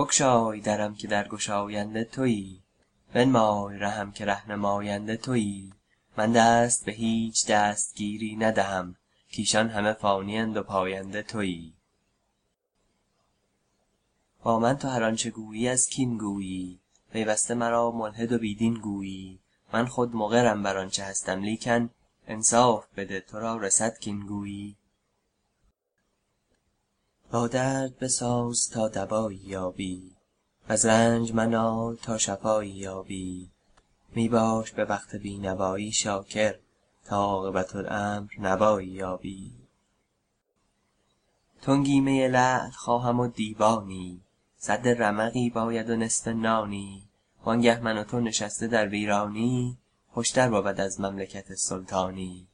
بگشای درم که در گشاینده تویی. بنمای رهم که ره نماینده تویی. من دست به هیچ دستگیری ندهم. کایشان همه فانی اند و پاینده تویی. با من تو هر آنچه گویی از کین گویی. پیوسته مرا ملحد و بی دین گویی. من خود مقرم بر آنچه هستم لیکن انصاف بده تو را رسد کاین گویی. با درد بساز تا دوایی یابی وز رنج منال تا شفایی یابی. می باش به وقت بی نوایی شاکر تا عاقبت الامر نوایی یابی. تنگی می لعل خواهم و دیوانی سد رمقی باید و نصف نانی. وانگه من و تو نشسته در ویرانی خوشتر بود از مملکت سلطانی.